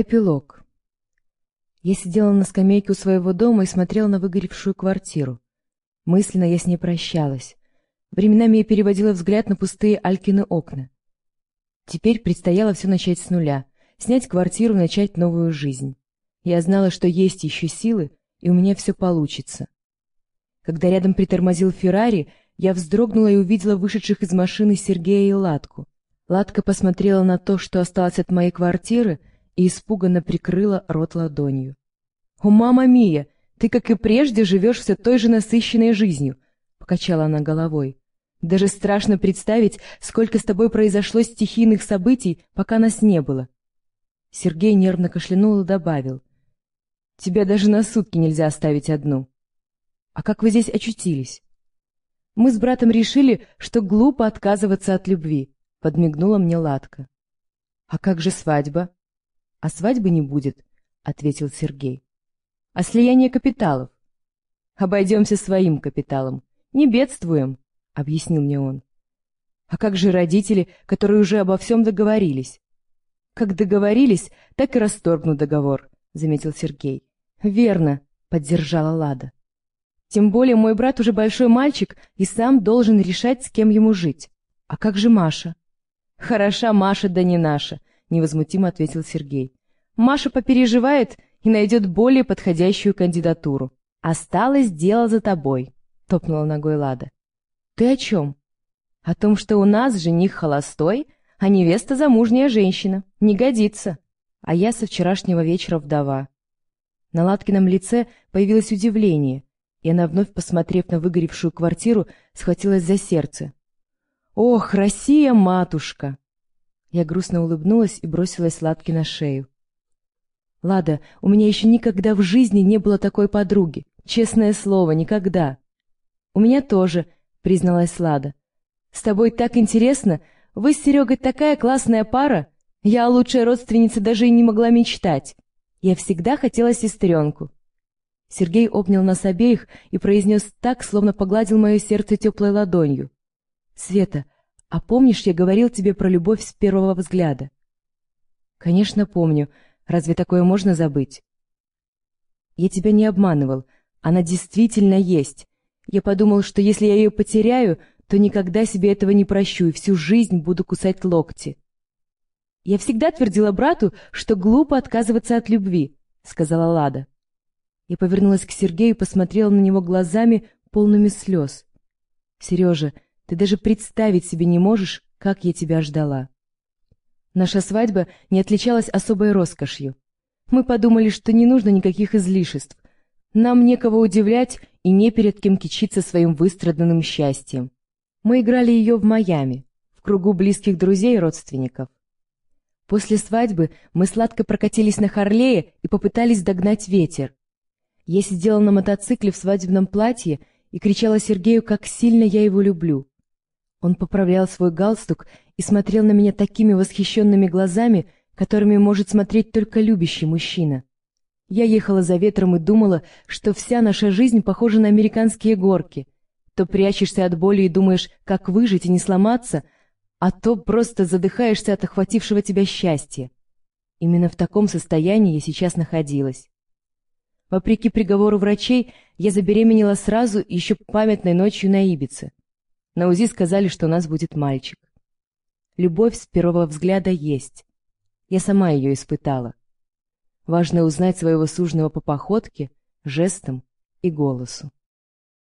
Эпилог. Я сидела на скамейке у своего дома и смотрела на выгоревшую квартиру. Мысленно я с ней прощалась. Временами я переводила взгляд на пустые Алькины окна. Теперь предстояло все начать с нуля, снять квартиру, начать новую жизнь. Я знала, что есть еще силы, и у меня все получится. Когда рядом притормозил Феррари, я вздрогнула и увидела вышедших из машины Сергея и Латку. Латка посмотрела на то, что осталось от моей квартиры, и испуганно прикрыла рот ладонью. — О, мама Мия, ты, как и прежде, живешь все той же насыщенной жизнью, — покачала она головой. — Даже страшно представить, сколько с тобой произошло стихийных событий, пока нас не было. Сергей нервно кашлянул и добавил. — Тебя даже на сутки нельзя оставить одну. — А как вы здесь очутились? — Мы с братом решили, что глупо отказываться от любви, — подмигнула мне Ладка. — А как же свадьба? — А свадьбы не будет, — ответил Сергей. — А слияние капиталов? — Обойдемся своим капиталом. Не бедствуем, — объяснил мне он. — А как же родители, которые уже обо всем договорились? — Как договорились, так и расторгнут договор, — заметил Сергей. — Верно, — поддержала Лада. — Тем более мой брат уже большой мальчик и сам должен решать, с кем ему жить. А как же Маша? — Хороша Маша, да не наша, — невозмутимо ответил Сергей. «Маша попереживает и найдет более подходящую кандидатуру. Осталось дело за тобой», — топнула ногой Лада. «Ты о чем?» «О том, что у нас жених холостой, а невеста замужняя женщина. Не годится. А я со вчерашнего вечера вдова». На Латкином лице появилось удивление, и она, вновь посмотрев на выгоревшую квартиру, схватилась за сердце. «Ох, Россия, матушка!» Я грустно улыбнулась и бросилась Ладке на шею. «Лада, у меня еще никогда в жизни не было такой подруги. Честное слово, никогда». «У меня тоже», — призналась Лада. «С тобой так интересно. Вы с Серегой такая классная пара. Я о лучшей родственнице даже и не могла мечтать. Я всегда хотела сестренку». Сергей обнял нас обеих и произнес так, словно погладил мое сердце теплой ладонью. «Света, — а помнишь, я говорил тебе про любовь с первого взгляда? Конечно, помню. Разве такое можно забыть? Я тебя не обманывал. Она действительно есть. Я подумал, что если я ее потеряю, то никогда себе этого не прощу и всю жизнь буду кусать локти. Я всегда твердила брату, что глупо отказываться от любви, — сказала Лада. Я повернулась к Сергею и посмотрела на него глазами, полными слез. — Сережа, — ты даже представить себе не можешь, как я тебя ждала. Наша свадьба не отличалась особой роскошью. Мы подумали, что не нужно никаких излишеств. Нам некого удивлять и не перед кем кичиться своим выстраданным счастьем. Мы играли ее в Майами, в кругу близких друзей и родственников. После свадьбы мы сладко прокатились на Харлее и попытались догнать ветер. Я сидела на мотоцикле в свадебном платье и кричала Сергею, как сильно я его люблю. Он поправлял свой галстук и смотрел на меня такими восхищенными глазами, которыми может смотреть только любящий мужчина. Я ехала за ветром и думала, что вся наша жизнь похожа на американские горки. То прячешься от боли и думаешь, как выжить и не сломаться, а то просто задыхаешься от охватившего тебя счастья. Именно в таком состоянии я сейчас находилась. Вопреки приговору врачей, я забеременела сразу еще памятной ночью на Ибице. На УЗИ сказали, что у нас будет мальчик. Любовь с первого взгляда есть. Я сама ее испытала. Важно узнать своего суженого по походке, жестам и голосу.